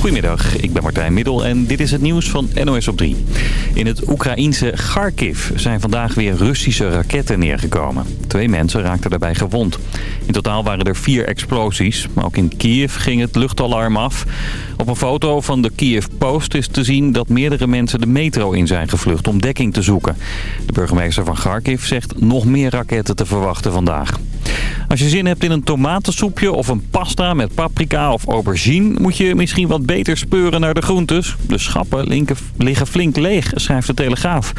Goedemiddag, ik ben Martijn Middel en dit is het nieuws van NOS op 3. In het Oekraïense Kharkiv zijn vandaag weer Russische raketten neergekomen. Twee mensen raakten daarbij gewond. In totaal waren er vier explosies, maar ook in Kiev ging het luchtalarm af. Op een foto van de Kiev Post is te zien dat meerdere mensen de metro in zijn gevlucht om dekking te zoeken. De burgemeester van Kharkiv zegt nog meer raketten te verwachten vandaag. Als je zin hebt in een tomatensoepje of een pasta met paprika of aubergine... moet je misschien wat beter speuren naar de groentes. De schappen liggen flink leeg, schrijft de Telegraaf.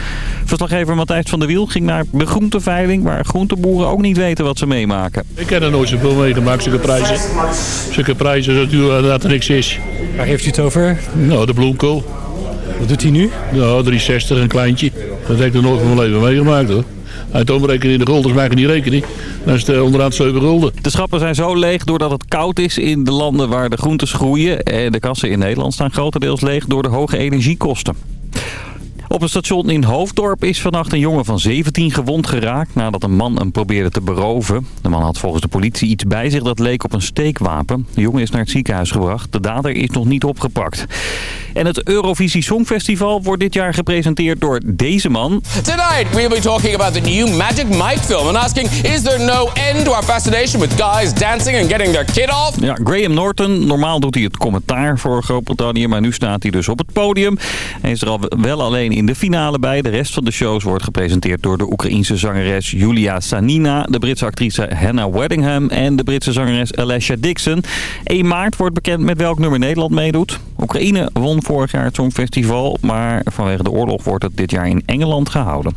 Verslaggever Matthijs van der Wiel ging naar de groenteveiling... waar groenteboeren ook niet weten wat ze meemaken. Ik heb er nooit zoveel meegemaakt, zulke prijzen. Zulke prijzen dat er niks is. Waar heeft u het over? Nou, de bloemkool. Wat doet hij nu? Nou, 360, een kleintje. Dat heb ik er nooit van mijn leven meegemaakt hoor. Uit omrekenen in de guldens maken die rekening. Dan is het eh, onderaan 7 gulden. De schappen zijn zo leeg doordat het koud is in de landen waar de groentes groeien. En de kassen in Nederland staan grotendeels leeg door de hoge energiekosten. Op een station in Hoofddorp is vannacht een jongen van 17 gewond geraakt nadat een man hem probeerde te beroven. De man had volgens de politie iets bij zich dat leek op een steekwapen. De jongen is naar het ziekenhuis gebracht. De dader is nog niet opgepakt. En het Eurovisie Songfestival wordt dit jaar gepresenteerd door deze man. Tonight we'll be talking about the new Magic Mike film and asking is there no end to our fascination with guys dancing and getting their kid off? Ja, Graham Norton. Normaal doet hij het commentaar voor Groot-Brittannië, maar nu staat hij dus op het podium. Hij is er al wel alleen in de finale bij. De rest van de shows wordt gepresenteerd door de Oekraïense zangeres Julia Sanina, de Britse actrice Hannah Weddingham en de Britse zangeres Alessia Dixon. 1 maart wordt bekend met welk nummer Nederland meedoet. Oekraïne won vorig jaar het Songfestival. Maar vanwege de oorlog wordt het dit jaar in Engeland gehouden.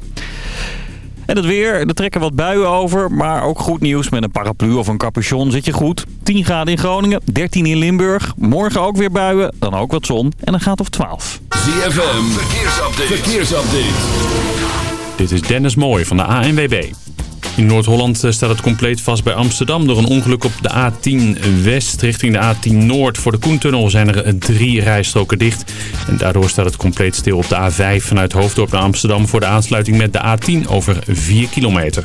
En het weer, er trekken wat buien over, maar ook goed nieuws. Met een paraplu of een capuchon zit je goed. 10 graden in Groningen, 13 in Limburg. Morgen ook weer buien, dan ook wat zon en dan gaat of 12. ZFM, verkeersupdate. verkeersupdate. Dit is Dennis Mooij van de ANWB. In Noord-Holland eh, staat het compleet vast bij Amsterdam. Door een ongeluk op de A10 West richting de A10 Noord. Voor de Koentunnel zijn er eh, drie rijstroken dicht. En daardoor staat het compleet stil op de A5 vanuit Hoofddorp naar Amsterdam... voor de aansluiting met de A10 over 4 kilometer.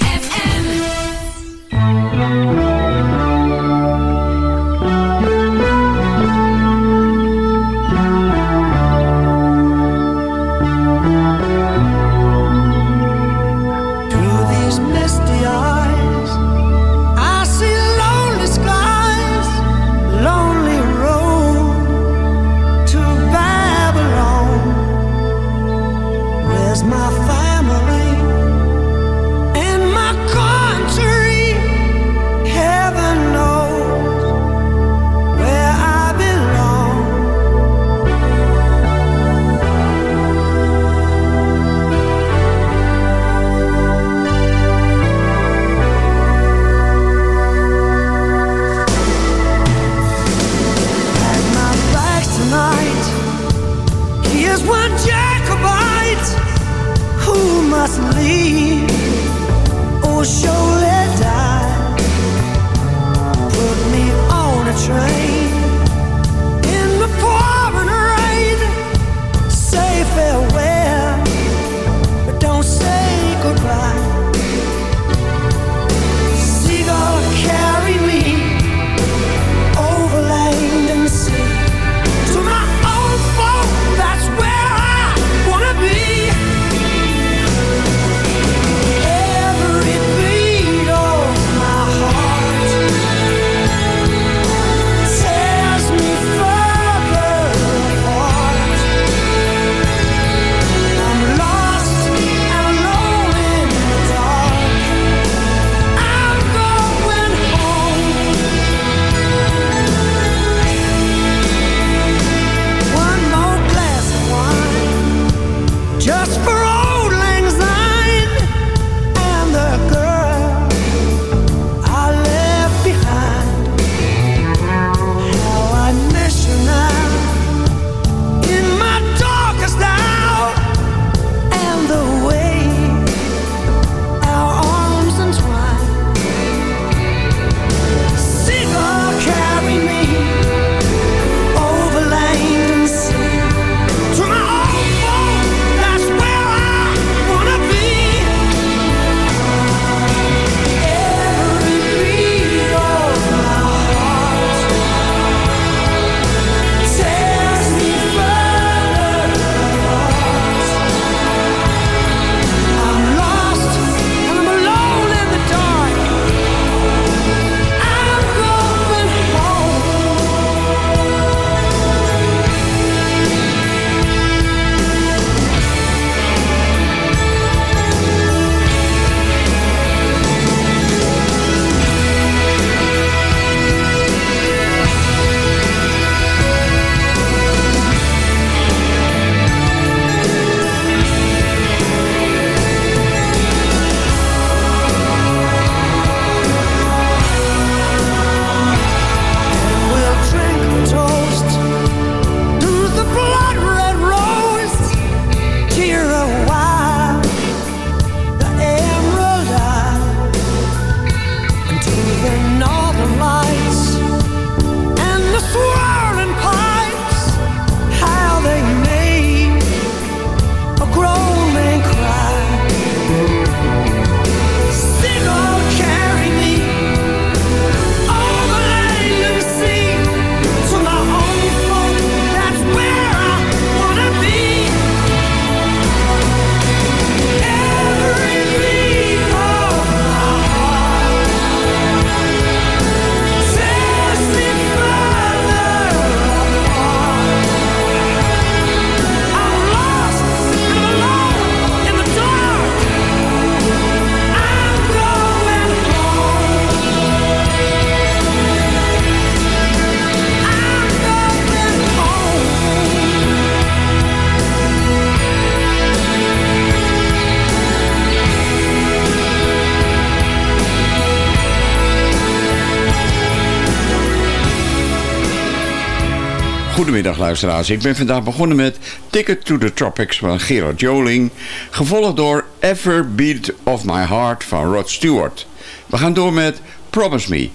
Dag luisteraars, ik ben vandaag begonnen met Ticket to the Tropics van Gerard Joling... gevolgd door Ever Beat of My Heart van Rod Stewart. We gaan door met Promise Me,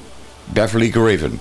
Beverly Graven.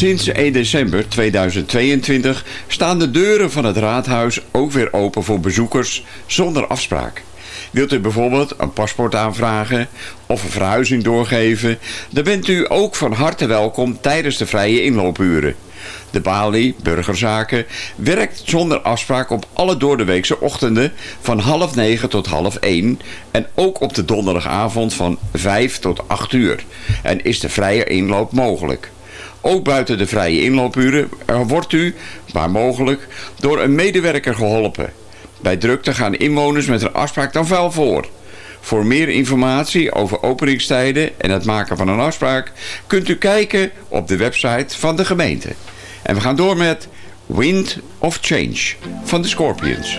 Sinds 1 december 2022 staan de deuren van het raadhuis ook weer open voor bezoekers zonder afspraak. Wilt u bijvoorbeeld een paspoort aanvragen of een verhuizing doorgeven... dan bent u ook van harte welkom tijdens de vrije inloopuren. De Bali Burgerzaken werkt zonder afspraak op alle doordeweekse ochtenden van half negen tot half één en ook op de donderdagavond van vijf tot acht uur en is de vrije inloop mogelijk. Ook buiten de vrije inloopuren wordt u, waar mogelijk, door een medewerker geholpen. Bij drukte gaan inwoners met een afspraak dan vuil voor. Voor meer informatie over openingstijden en het maken van een afspraak... kunt u kijken op de website van de gemeente. En we gaan door met Wind of Change van de Scorpions.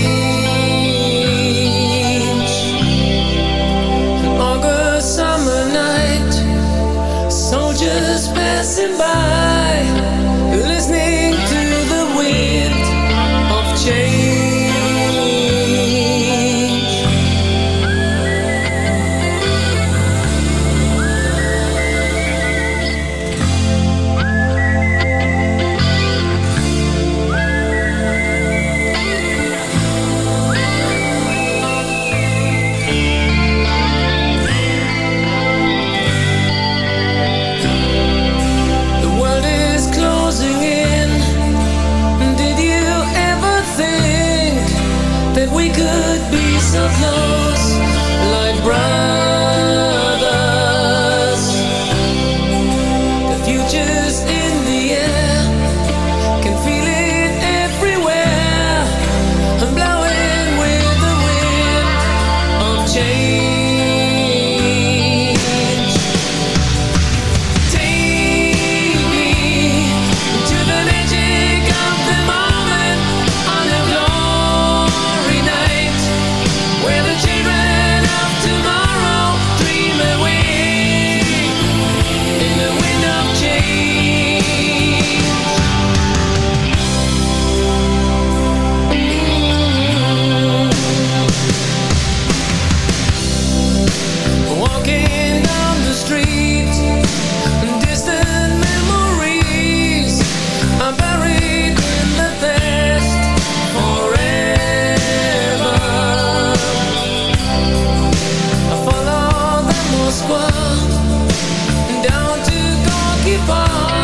far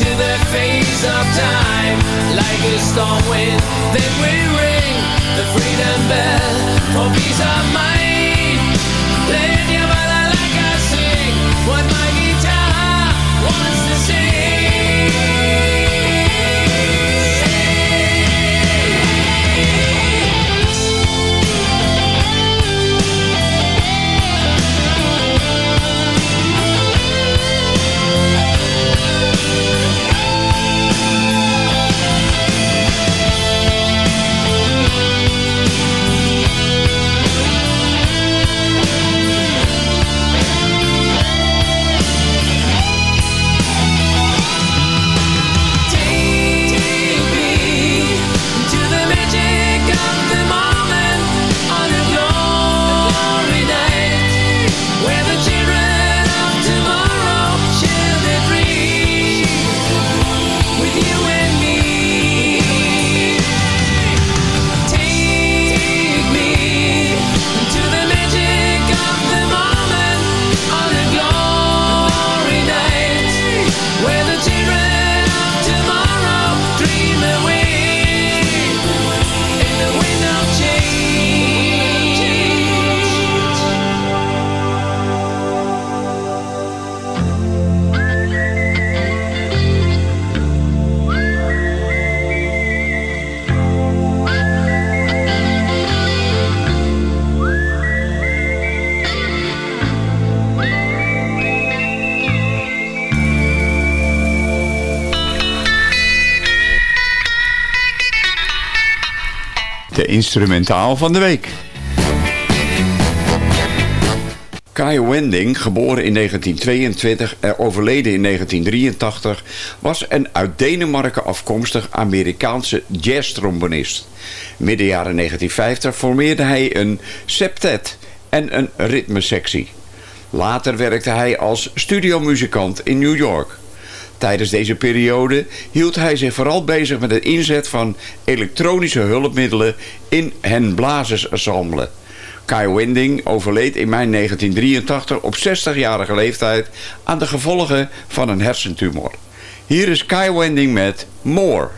into the face of time. Like a storm wind, then we ring the freedom bell for peace of mind. Instrumentaal van de week. Kai Wending, geboren in 1922 en overleden in 1983, was een uit Denemarken afkomstig Amerikaanse jazztrombonist. Midden jaren 1950 formeerde hij een septet en een ritmesectie. Later werkte hij als studiomuzikant in New York. Tijdens deze periode hield hij zich vooral bezig met het inzet van elektronische hulpmiddelen in hen blazersensemble. Kai Winding overleed in mei 1983 op 60-jarige leeftijd aan de gevolgen van een hersentumor. Hier is Kai Winding met More.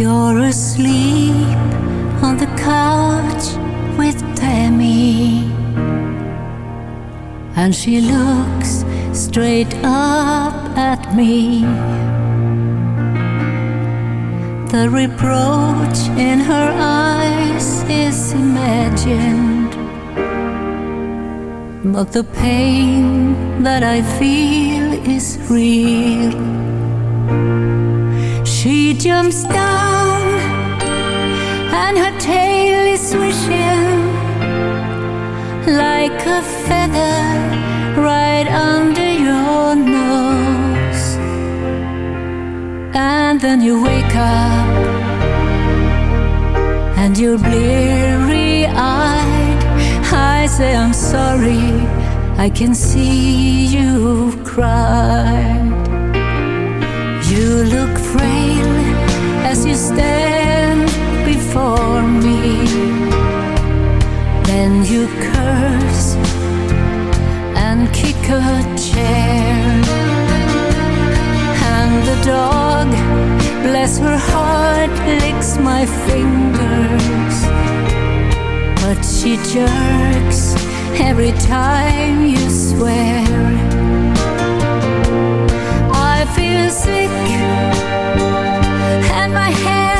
You're asleep on the couch with Tammy. And she looks straight up at me. The reproach in her eyes is imagined, but the pain that I feel is real. Jumps down, and her tail is swishing like a feather right under your nose. And then you wake up and you're bleary eyed. I say, I'm sorry, I can see you cried. You look before me. Then you curse and kick a chair. And the dog, bless her heart, licks my fingers. But she jerks every time you swear. I feel sick and my hands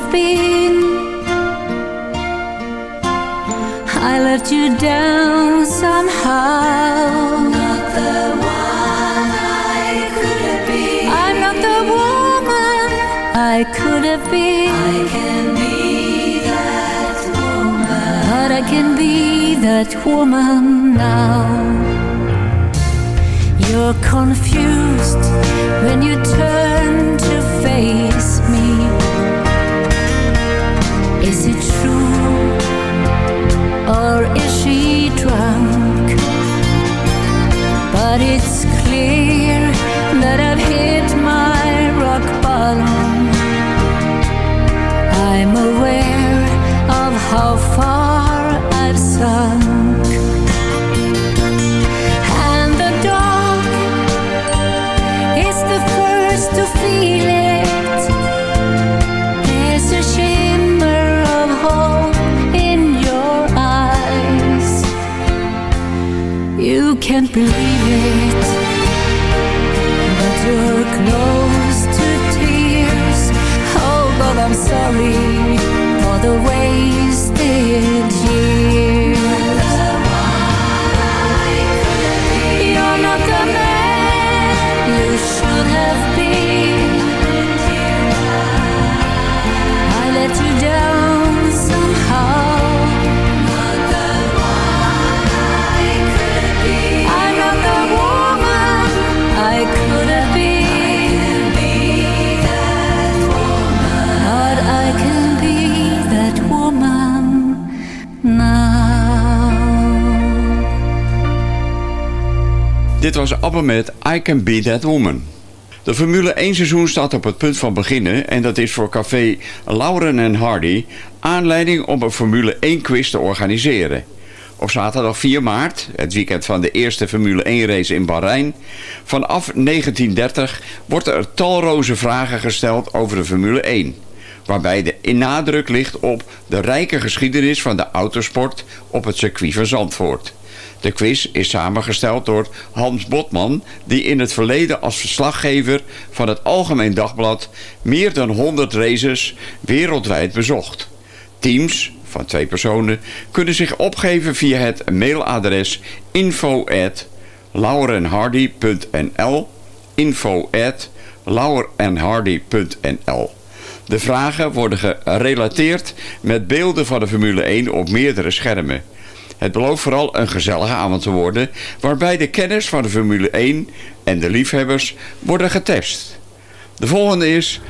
have been. I let you down somehow. Not the one I could have been. I'm not the woman I could have been. I can be that woman. But I can be that woman now. You're confused when you turn to face me. Is it true? or is she drunk? But it's believe it, but you're close Dit was ABBA met I Can Be That Woman. De Formule 1 seizoen staat op het punt van beginnen en dat is voor café Lauren en Hardy aanleiding om een Formule 1 quiz te organiseren. Op zaterdag 4 maart, het weekend van de eerste Formule 1 race in Bahrein, vanaf 1930 worden er talloze vragen gesteld over de Formule 1. Waarbij de nadruk ligt op de rijke geschiedenis van de autosport op het circuit van Zandvoort. De quiz is samengesteld door Hans Botman, die in het verleden als verslaggever van het Algemeen Dagblad meer dan 100 races wereldwijd bezocht. Teams van twee personen kunnen zich opgeven via het mailadres info laurenhardy.nl laurenhardy.nl De vragen worden gerelateerd met beelden van de Formule 1 op meerdere schermen. Het belooft vooral een gezellige avond te worden... waarbij de kennis van de Formule 1 en de liefhebbers worden getest. De volgende is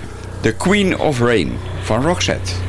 The Queen of Rain van Roxette.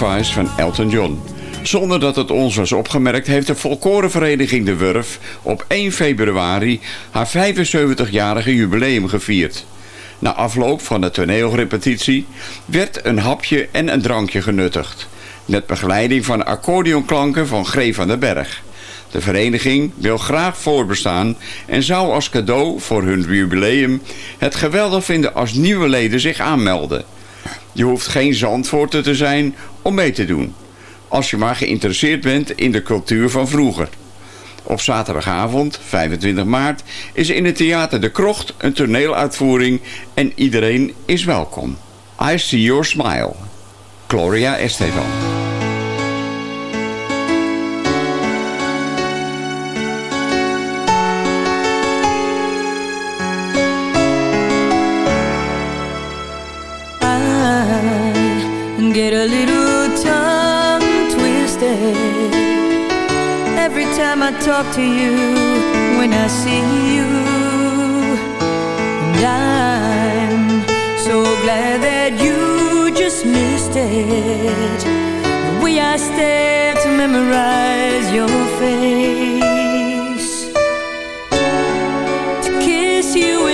Van Elton John. Zonder dat het ons was opgemerkt heeft de Volkorenvereniging De Wurf op 1 februari haar 75-jarige jubileum gevierd. Na afloop van de toneelrepetitie werd een hapje en een drankje genuttigd. Met begeleiding van accordeonklanken van Gree van den Berg. De vereniging wil graag voorbestaan en zou als cadeau voor hun jubileum het geweldig vinden als nieuwe leden zich aanmelden. Je hoeft geen zandvoorter te zijn om mee te doen. Als je maar geïnteresseerd bent in de cultuur van vroeger. Op zaterdagavond, 25 maart, is in het theater De Krocht een toneeluitvoering en iedereen is welkom. I See Your Smile. Gloria Estefan. Talk to you when I see you. And I'm so glad that you just missed it. The way I stare to memorize your face, to kiss you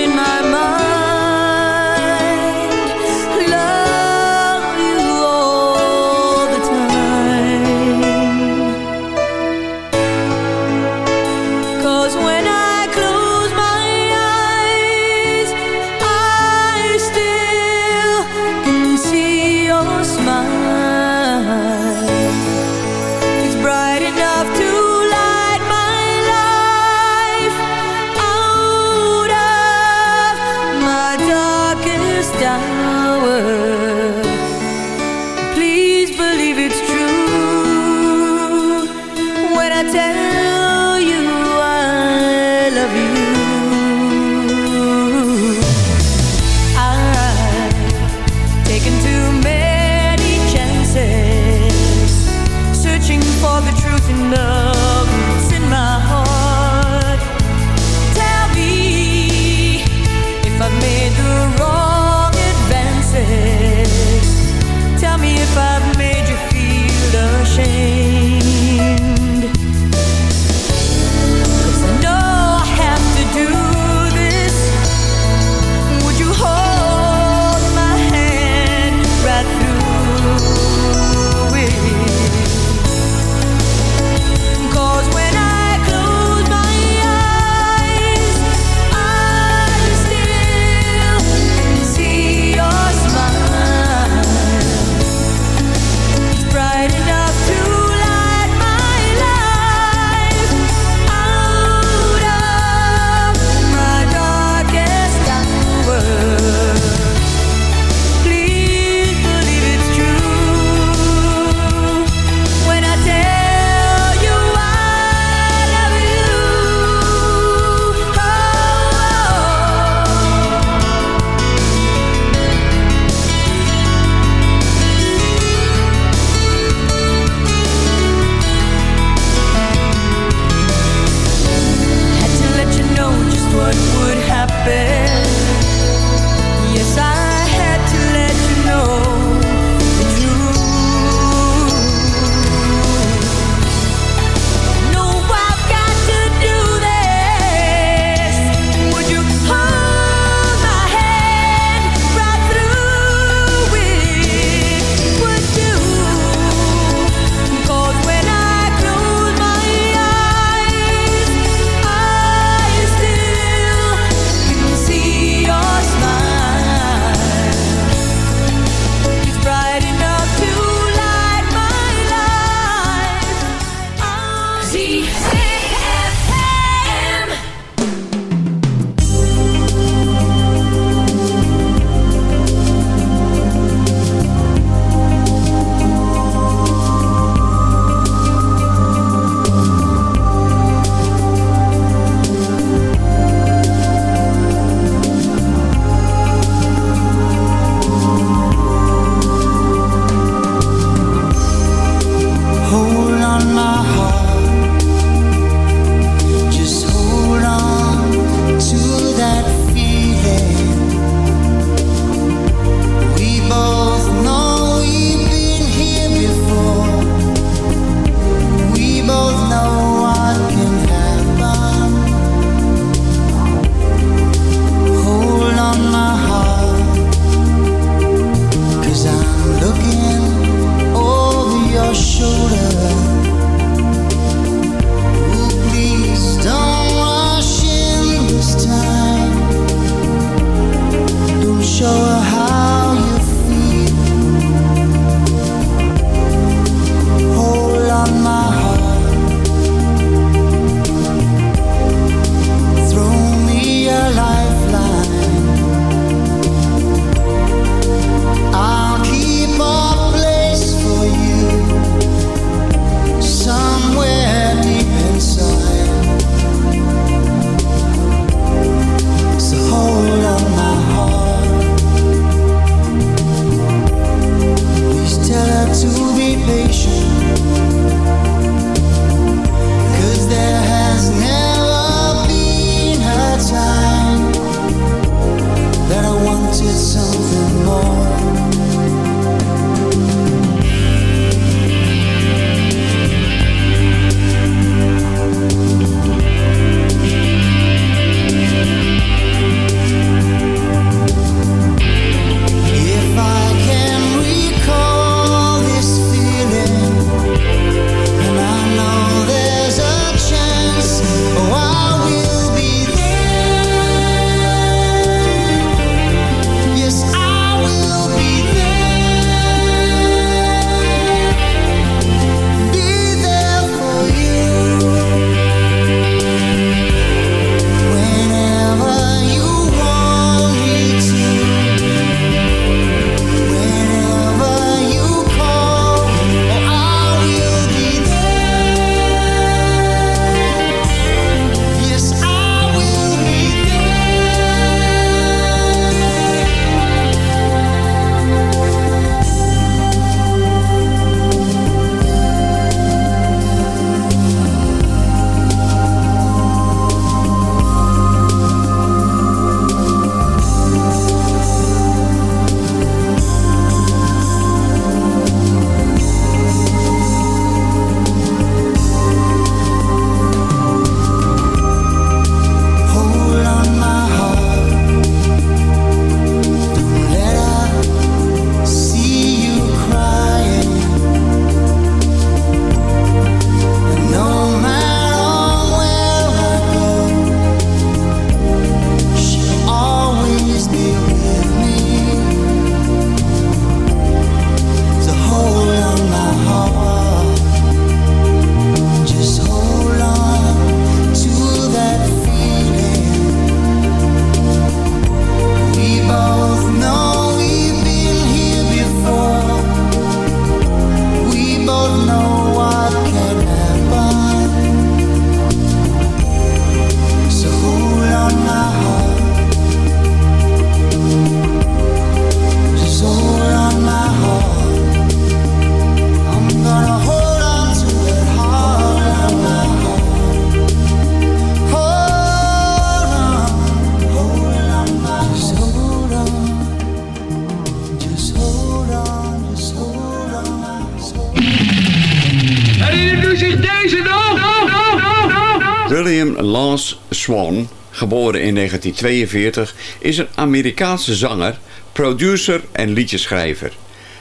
1942 is een Amerikaanse zanger, producer en liedjeschrijver.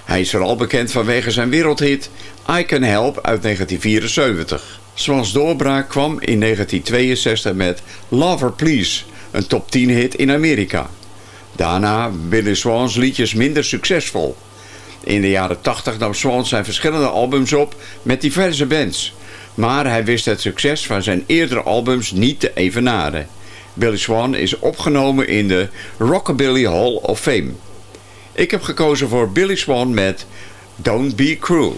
Hij is vooral bekend vanwege zijn wereldhit I Can Help uit 1974. Swans doorbraak kwam in 1962 met Lover Please, een top 10 hit in Amerika. Daarna werden Swans liedjes minder succesvol. In de jaren 80 nam Swans zijn verschillende albums op met diverse bands. Maar hij wist het succes van zijn eerdere albums niet te evenaren. Billy Swan is opgenomen in de Rockabilly Hall of Fame. Ik heb gekozen voor Billy Swan met Don't Be Cruel.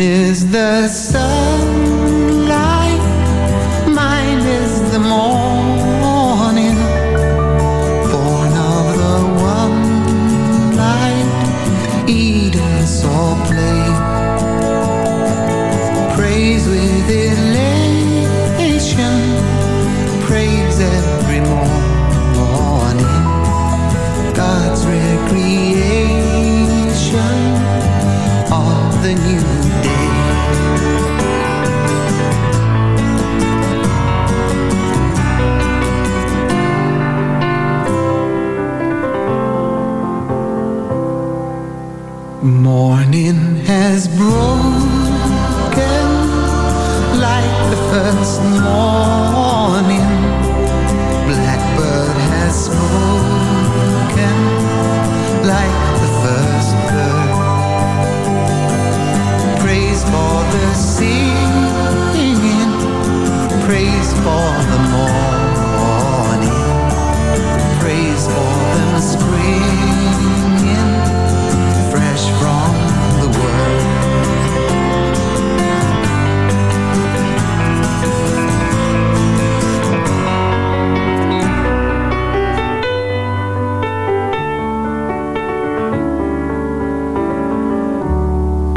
is the sun. morning has broken like the first morning.